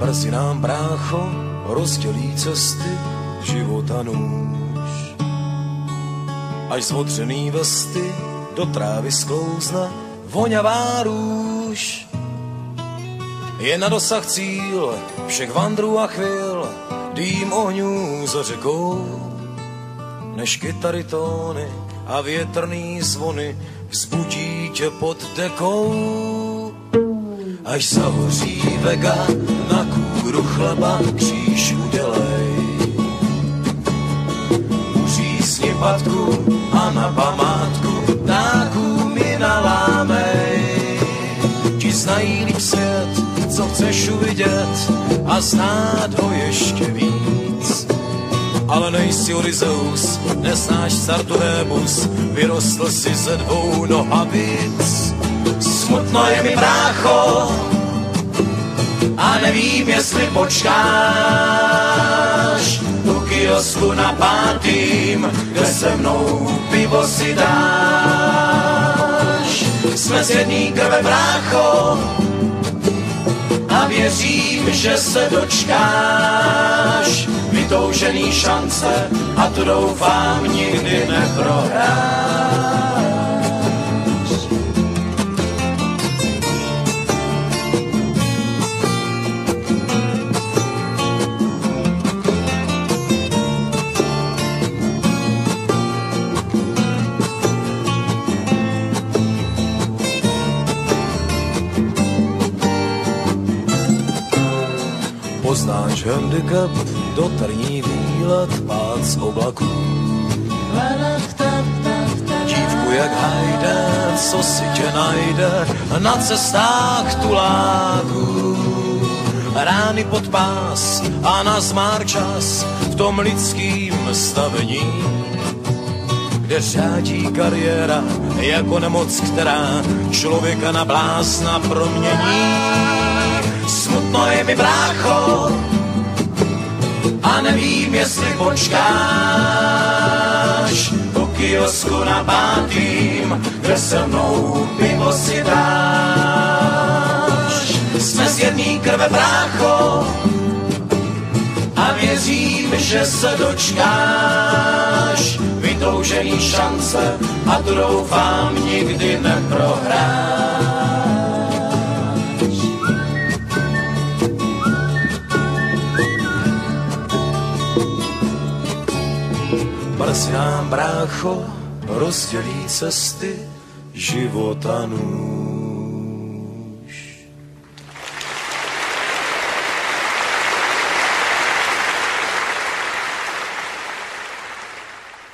Brzy nám brácho rozdělí cesty života nůž. Až zvotřený vesty do trávy sklouzne voňavá růž. Je na dosah cíl všech vandrů a chvil, dým ohňů za řekou, než kytary tóny a větrný zvony vzbudí tě pod dekou. Až zahoří vega na kůru chleba kříž udělej. Uřízni patku a na památku ptáků mi nalámej. Ti znají líp svět, co chceš uvidět a znát ho ještě víc. Ale nejsi Odysseus, neznáš Sartorébus, vyrostl si ze dvou nohavic. Smutno je mi brácho, a nevím, jestli počkáš u kiosku na pátým, kde se mnou pivo si dáš. Jsme z jedný krve brácho a věřím, že se dočkáš vytoužený šance a to doufám nikdy neprohráš. Poznáš handicap, do trní výlet, pád z oblaků. Dívku jak hajde, co si tě najde na cestách tuláků. Rány pod pás a na zmár čas v tom lidským stavení, kde řádí kariéra jako nemoc, která člověka na blázna promění smutno je mi brácho a nevím, jestli počkáš u kiosku na pátým, kde se mnou pivo si dáš. Jsme z jedný krve brácho a věřím, že se dočkáš vytoužený šance a doufám nikdy neprohráš. Brzy nám brácho rozdělí cesty života nůž.